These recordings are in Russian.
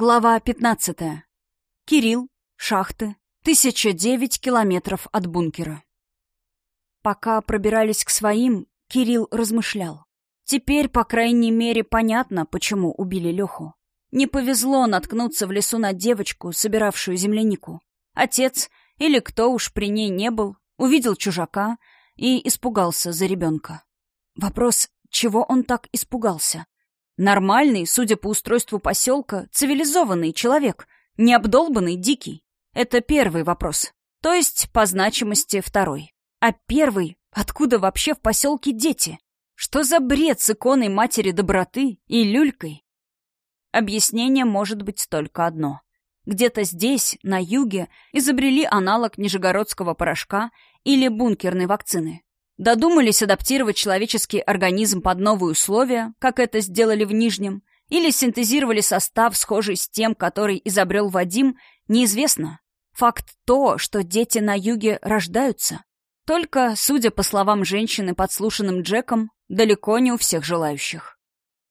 Глава 15. Кирилл, шахты, 1009 километров от бункера. Пока пробирались к своим, Кирилл размышлял. Теперь, по крайней мере, понятно, почему убили Леху. Не повезло наткнуться в лесу на девочку, собиравшую землянику. Отец, или кто уж при ней не был, увидел чужака и испугался за ребенка. Вопрос, чего он так испугался? Нормальный, судя по устройству поселка, цивилизованный человек, не обдолбанный, дикий. Это первый вопрос. То есть, по значимости, второй. А первый, откуда вообще в поселке дети? Что за бред с иконой матери доброты и люлькой? Объяснение может быть только одно. Где-то здесь, на юге, изобрели аналог нижегородского порошка или бункерной вакцины. Додумались адаптировать человеческий организм под новые условия, как это сделали в Нижнем, или синтезировали состав, схожий с тем, который изобрел Вадим, неизвестно. Факт то, что дети на юге рождаются. Только, судя по словам женщины, подслушанным Джеком, далеко не у всех желающих.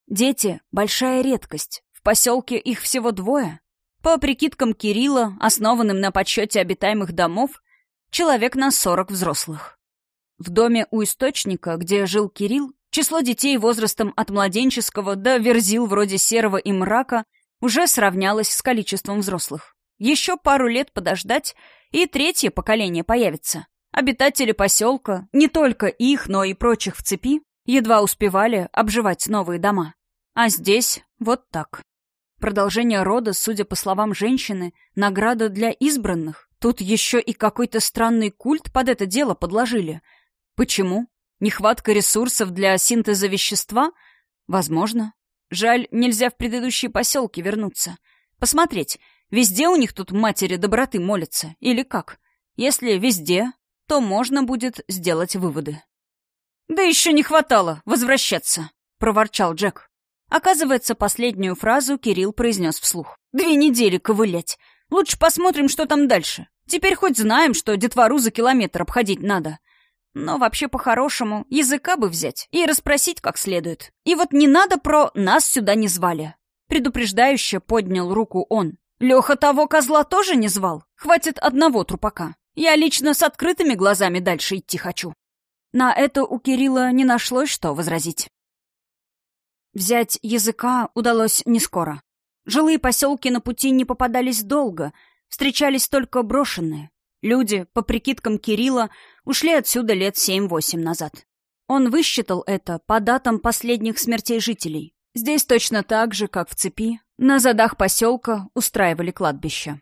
Дети — большая редкость. В поселке их всего двое. По прикидкам Кирилла, основанным на подсчете обитаемых домов, человек на 40 взрослых. В доме у источника, где жил Кирилл, число детей возрастом от младенческого до верзил вроде серого и мрака уже сравнялось с количеством взрослых. Еще пару лет подождать, и третье поколение появится. Обитатели поселка, не только их, но и прочих в цепи, едва успевали обживать новые дома. А здесь вот так. Продолжение рода, судя по словам женщины, награда для избранных. Тут еще и какой-то странный культ под это дело подложили — Почему? Нехватка ресурсов для синтеза вещества? Возможно. Жаль, нельзя в предыдущие поселки вернуться. Посмотреть, везде у них тут матери доброты молятся, или как? Если везде, то можно будет сделать выводы. «Да еще не хватало возвращаться», — проворчал Джек. Оказывается, последнюю фразу Кирилл произнес вслух. «Две недели ковылять. Лучше посмотрим, что там дальше. Теперь хоть знаем, что детвору за километр обходить надо. Но вообще по-хорошему языка бы взять и расспросить как следует. И вот не надо про «нас сюда не звали». Предупреждающе поднял руку он. Леха того козла тоже не звал? Хватит одного трупака. Я лично с открытыми глазами дальше идти хочу. На это у Кирилла не нашлось что возразить. Взять языка удалось не скоро. Жилые поселки на пути не попадались долго, встречались только брошенные. Люди, по прикидкам Кирилла, ушли отсюда лет семь-восемь назад. Он высчитал это по датам последних смертей жителей. Здесь точно так же, как в цепи, на задах поселка устраивали кладбище.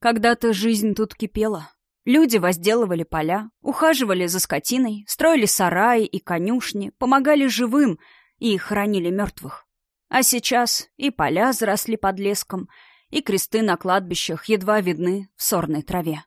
Когда-то жизнь тут кипела. Люди возделывали поля, ухаживали за скотиной, строили сараи и конюшни, помогали живым и хоронили мертвых. А сейчас и поля заросли под леском, и кресты на кладбищах едва видны в сорной траве.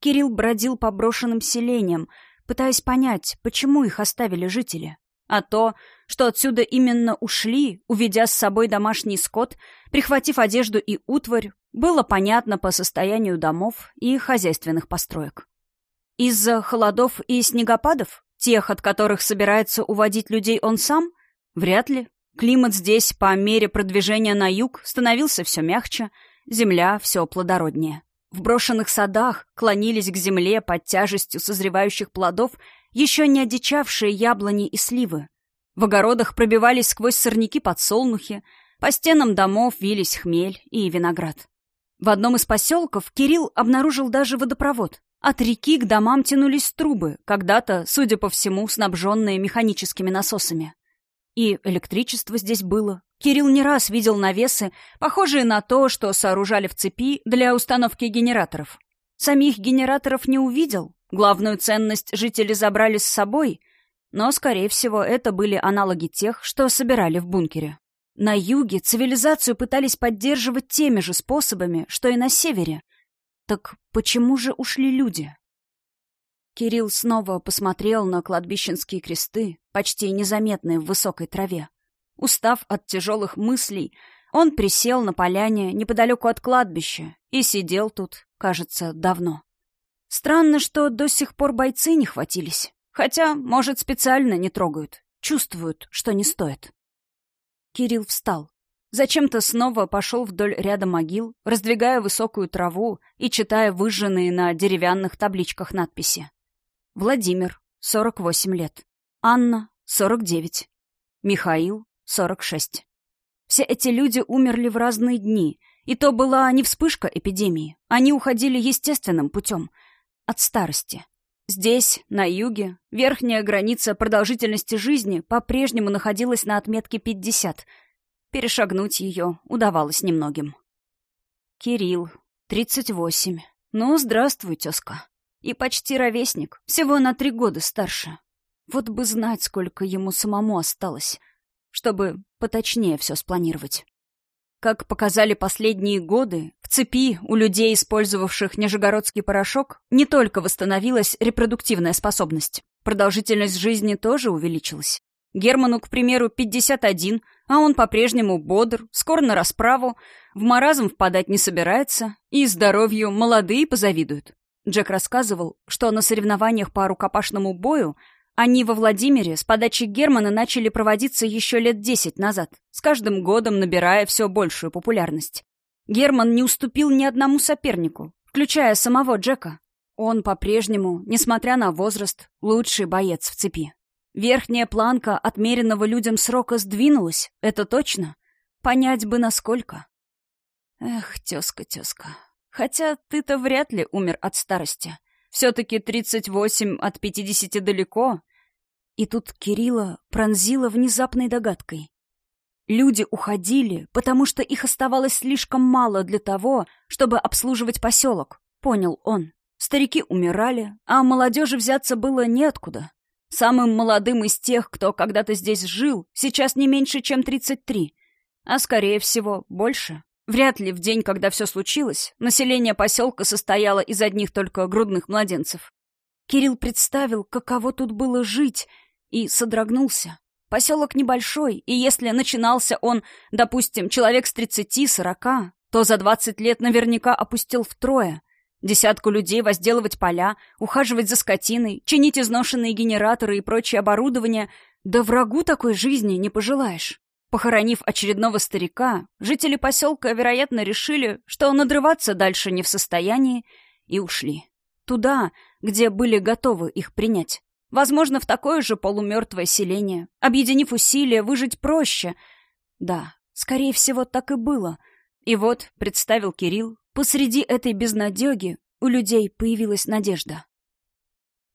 Кирилл бродил по брошенным селениям, пытаясь понять, почему их оставили жители. А то, что отсюда именно ушли, уведя с собой домашний скот, прихватив одежду и утварь, было понятно по состоянию домов и хозяйственных построек. Из-за холодов и снегопадов, тех, от которых собирается уводить людей он сам, вряд ли. Климат здесь, по мере продвижения на юг, становился все мягче, земля все плодороднее. В брошенных садах клонились к земле под тяжестью созревающих плодов еще не одичавшие яблони и сливы. В огородах пробивались сквозь сорняки подсолнухи, по стенам домов вились хмель и виноград. В одном из поселков Кирилл обнаружил даже водопровод. От реки к домам тянулись трубы, когда-то, судя по всему, снабженные механическими насосами. И электричество здесь было, Кирилл не раз видел навесы, похожие на то, что сооружали в цепи для установки генераторов. Самих генераторов не увидел, главную ценность жители забрали с собой, но, скорее всего, это были аналоги тех, что собирали в бункере. На юге цивилизацию пытались поддерживать теми же способами, что и на севере. Так почему же ушли люди? Кирилл снова посмотрел на кладбищенские кресты, почти незаметные в высокой траве. Устав от тяжелых мыслей, он присел на поляне неподалеку от кладбища и сидел тут, кажется, давно. Странно, что до сих пор бойцы не хватились. Хотя, может, специально не трогают. Чувствуют, что не стоит. Кирилл встал. Зачем-то снова пошел вдоль ряда могил, раздвигая высокую траву и читая выжженные на деревянных табличках надписи. Владимир, 48 лет. Анна, 49. Михаил, 46. Все эти люди умерли в разные дни, и то была не вспышка эпидемии. Они уходили естественным путем. От старости. Здесь, на юге, верхняя граница продолжительности жизни по-прежнему находилась на отметке 50. Перешагнуть ее удавалось немногим. Кирилл, 38. Ну, здравствуй, тезка. И почти ровесник, всего на три года старше. Вот бы знать, сколько ему самому осталось, чтобы поточнее все спланировать. Как показали последние годы, в цепи у людей, использовавших нижегородский порошок, не только восстановилась репродуктивная способность. Продолжительность жизни тоже увеличилась. Герману, к примеру, 51, а он по-прежнему бодр, скоро на расправу, в маразм впадать не собирается, и здоровью молодые позавидуют. Джек рассказывал, что на соревнованиях по рукопашному бою они во Владимире с подачи Германа начали проводиться еще лет десять назад, с каждым годом набирая все большую популярность. Герман не уступил ни одному сопернику, включая самого Джека. Он по-прежнему, несмотря на возраст, лучший боец в цепи. Верхняя планка отмеренного людям срока сдвинулась, это точно. Понять бы, насколько. Эх, тезка, тезка. Хотя ты-то вряд ли умер от старости. Все-таки 38 от 50 далеко. И тут Кирилла пронзила внезапной догадкой. Люди уходили, потому что их оставалось слишком мало для того, чтобы обслуживать поселок, понял он. Старики умирали, а молодежи взяться было неоткуда. Самым молодым из тех, кто когда-то здесь жил, сейчас не меньше, чем 33, а, скорее всего, больше. Вряд ли в день, когда все случилось, население поселка состояло из одних только грудных младенцев. Кирилл представил, каково тут было жить, и содрогнулся. Поселок небольшой, и если начинался он, допустим, человек с тридцати-сорока, то за двадцать лет наверняка опустил втрое. Десятку людей возделывать поля, ухаживать за скотиной, чинить изношенные генераторы и прочее оборудование, да врагу такой жизни не пожелаешь. Похоронив очередного старика, жители поселка, вероятно, решили, что надрываться дальше не в состоянии, и ушли. Туда, где были готовы их принять. Возможно, в такое же полумертвое селение. Объединив усилия, выжить проще. Да, скорее всего, так и было. И вот, представил Кирилл, посреди этой безнадеги у людей появилась надежда.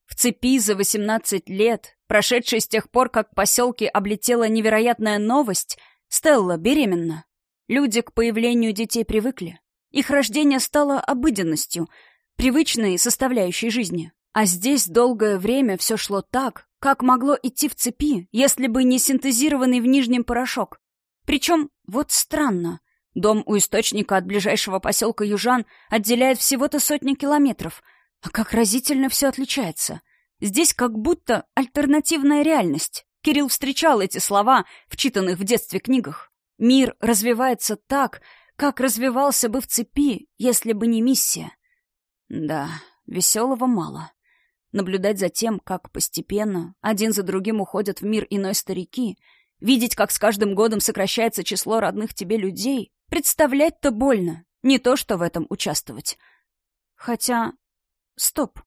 В цепи за 18 лет, прошедшей с тех пор, как поселки облетела невероятная новость, Стелла беременна. Люди к появлению детей привыкли. Их рождение стало обыденностью, привычной составляющей жизни. А здесь долгое время все шло так, как могло идти в цепи, если бы не синтезированный в нижнем порошок. Причем, вот странно, дом у источника от ближайшего поселка Южан отделяет всего-то сотни километров — а как разительно все отличается. Здесь как будто альтернативная реальность. Кирилл встречал эти слова, вчитанных в детстве книгах. Мир развивается так, как развивался бы в цепи, если бы не миссия. Да, веселого мало. Наблюдать за тем, как постепенно один за другим уходят в мир иной старики, видеть, как с каждым годом сокращается число родных тебе людей, представлять-то больно, не то что в этом участвовать. Хотя Стоп.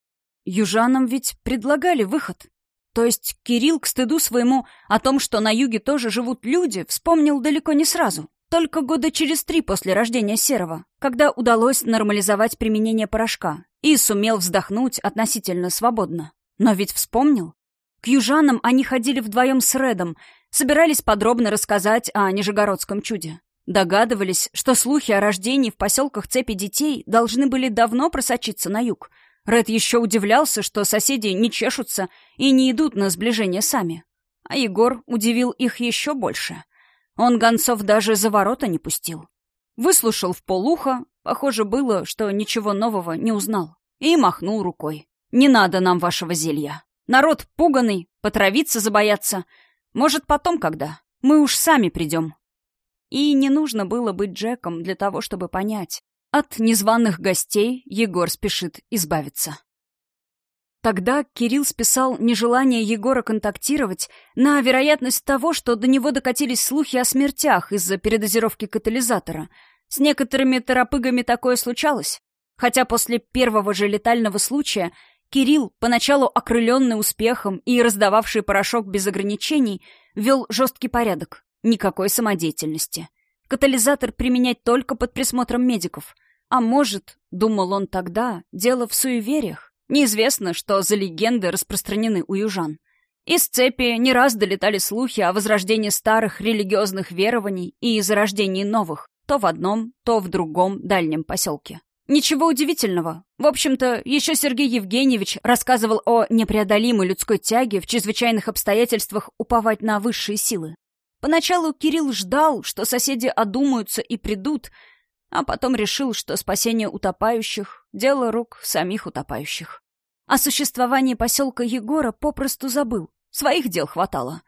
Южанам ведь предлагали выход. То есть Кирилл к стыду своему о том, что на юге тоже живут люди, вспомнил далеко не сразу. Только года через три после рождения Серого, когда удалось нормализовать применение порошка и сумел вздохнуть относительно свободно. Но ведь вспомнил. К южанам они ходили вдвоем с Редом, собирались подробно рассказать о Нижегородском чуде. Догадывались, что слухи о рождении в поселках цепи детей должны были давно просочиться на юг — Ред еще удивлялся, что соседи не чешутся и не идут на сближение сами. А Егор удивил их еще больше. Он гонцов даже за ворота не пустил. Выслушал в полуха, похоже было, что ничего нового не узнал, и махнул рукой. «Не надо нам вашего зелья. Народ пуганый, потравиться забояться. Может, потом когда. Мы уж сами придем». И не нужно было быть Джеком для того, чтобы понять. От незваных гостей Егор спешит избавиться. Тогда Кирилл списал нежелание Егора контактировать на вероятность того, что до него докатились слухи о смертях из-за передозировки катализатора. С некоторыми торопыгами такое случалось. Хотя после первого же летального случая Кирилл, поначалу окрыленный успехом и раздававший порошок без ограничений, вел жесткий порядок. Никакой самодеятельности. Катализатор применять только под присмотром медиков. А может, думал он тогда, дело в суевериях. Неизвестно, что за легенды распространены у южан. Из цепи не раз долетали слухи о возрождении старых религиозных верований и зарождении новых, то в одном, то в другом дальнем поселке. Ничего удивительного. В общем-то, еще Сергей Евгеньевич рассказывал о непреодолимой людской тяге в чрезвычайных обстоятельствах уповать на высшие силы. Поначалу Кирилл ждал, что соседи одумаются и придут, а потом решил, что спасение утопающих — дело рук самих утопающих. О существовании поселка Егора попросту забыл, своих дел хватало,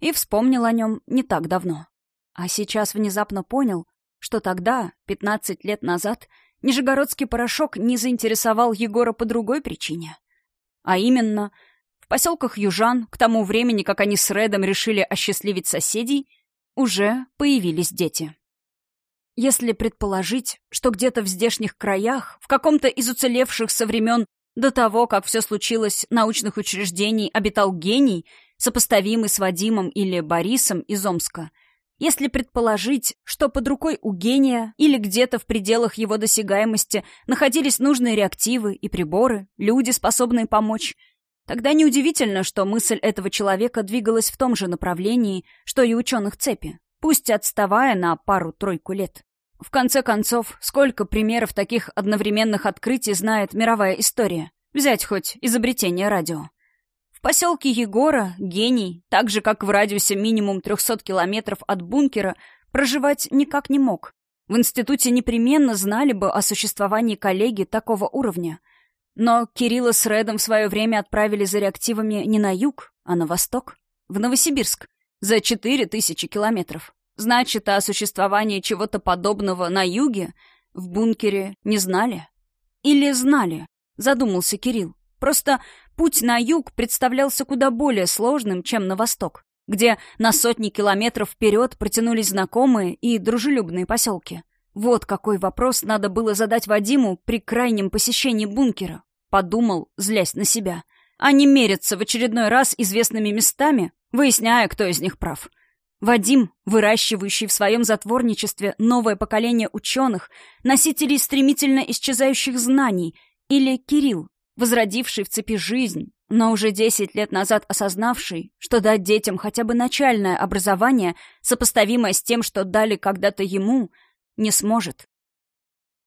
и вспомнил о нем не так давно. А сейчас внезапно понял, что тогда, 15 лет назад, Нижегородский порошок не заинтересовал Егора по другой причине. А именно, в поселках Южан, к тому времени, как они с Редом решили осчастливить соседей, уже появились дети. Если предположить, что где-то в здешних краях, в каком-то из уцелевших со времен до того, как все случилось, научных учреждений обитал гений, сопоставимый с Вадимом или Борисом из Омска, если предположить, что под рукой у гения или где-то в пределах его досягаемости находились нужные реактивы и приборы, люди, способные помочь, тогда неудивительно, что мысль этого человека двигалась в том же направлении, что и ученых цепи, пусть отставая на пару-тройку лет. В конце концов, сколько примеров таких одновременных открытий знает мировая история? Взять хоть изобретение радио. Поселке Егора гений, так же как в радиусе минимум 300 километров от бункера, проживать никак не мог. В институте непременно знали бы о существовании коллеги такого уровня. Но Кирилла с Редом в свое время отправили за реактивами не на юг, а на восток, в Новосибирск, за 4000 километров. Значит, о существовании чего-то подобного на юге в бункере не знали? Или знали? Задумался Кирилл. Просто путь на юг представлялся куда более сложным, чем на восток, где на сотни километров вперед протянулись знакомые и дружелюбные поселки. Вот какой вопрос надо было задать Вадиму при крайнем посещении бункера. Подумал, злясь на себя. А не мерятся в очередной раз известными местами, выясняя, кто из них прав. Вадим, выращивающий в своем затворничестве новое поколение ученых, носителей стремительно исчезающих знаний, или Кирилл, возродивший в цепи жизнь, но уже десять лет назад осознавший, что дать детям хотя бы начальное образование, сопоставимое с тем, что дали когда-то ему, не сможет.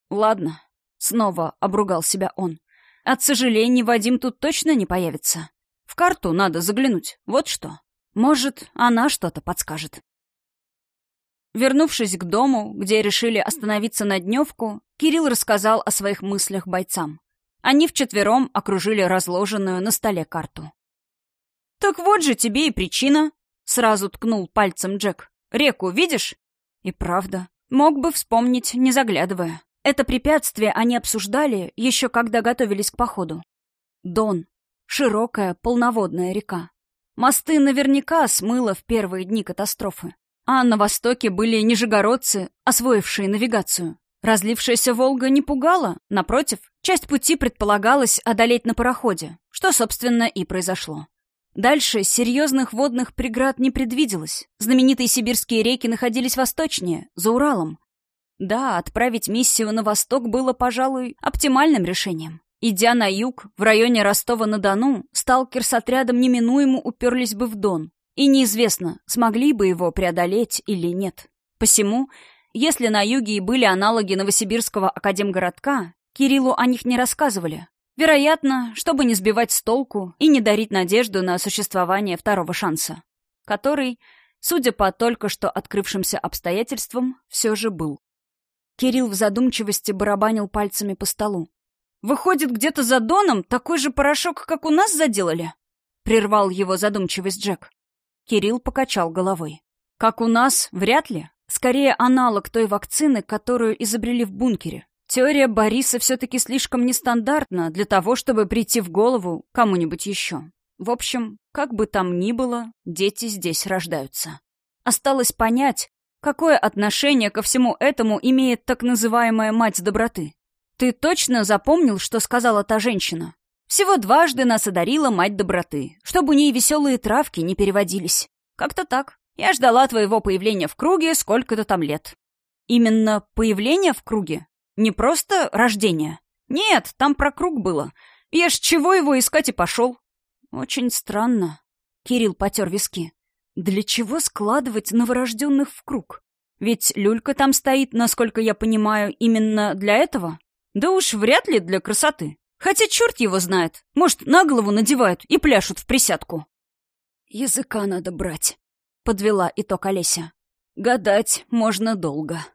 «Ладно», — снова обругал себя он. «От сожалений, Вадим тут точно не появится. В карту надо заглянуть, вот что». Может, она что-то подскажет. Вернувшись к дому, где решили остановиться на дневку, Кирилл рассказал о своих мыслях бойцам. Они вчетвером окружили разложенную на столе карту. «Так вот же тебе и причина!» — сразу ткнул пальцем Джек. «Реку видишь?» И правда, мог бы вспомнить, не заглядывая. Это препятствие они обсуждали еще когда готовились к походу. Дон. Широкая полноводная река. Мосты наверняка смыло в первые дни катастрофы. А на востоке были нижегородцы, освоившие навигацию. Разлившаяся Волга не пугала, напротив, часть пути предполагалось одолеть на пароходе, что, собственно, и произошло. Дальше серьезных водных преград не предвиделось. Знаменитые сибирские реки находились восточнее, за Уралом. Да, отправить миссию на восток было, пожалуй, оптимальным решением. Идя на юг, в районе Ростова-на-Дону, сталкер с отрядом неминуемо уперлись бы в Дон, и неизвестно, смогли бы его преодолеть или нет. Посему, если на юге и были аналоги Новосибирского академгородка, Кириллу о них не рассказывали. Вероятно, чтобы не сбивать с толку и не дарить надежду на существование второго шанса, который, судя по только что открывшимся обстоятельствам, все же был. Кирилл в задумчивости барабанил пальцами по столу. Выходит, где-то за Доном такой же порошок, как у нас заделали?» — прервал его задумчивость Джек. Кирилл покачал головой. «Как у нас, вряд ли. Скорее, аналог той вакцины, которую изобрели в бункере. Теория Бориса все-таки слишком нестандартна для того, чтобы прийти в голову кому-нибудь еще. В общем, как бы там ни было, дети здесь рождаются. Осталось понять, какое отношение ко всему этому имеет так называемая мать доброты. Ты точно запомнил, что сказала та женщина? Всего дважды нас одарила мать доброты, чтобы у нее веселые травки не переводились. Как-то так. Я ждала твоего появления в круге сколько-то там лет. Именно появление в круге? Не просто рождение. Нет, там про круг было. Я ж чего его искать и пошел. Очень странно. Кирилл потер виски. Для чего складывать новорожденных в круг? Ведь люлька там стоит, насколько я понимаю, именно для этого? Да уж вряд ли для красоты. Хотя черт его знает. Может, на голову надевают и пляшут в присядку. Языка надо брать, подвела итог Олеся. Гадать можно долго.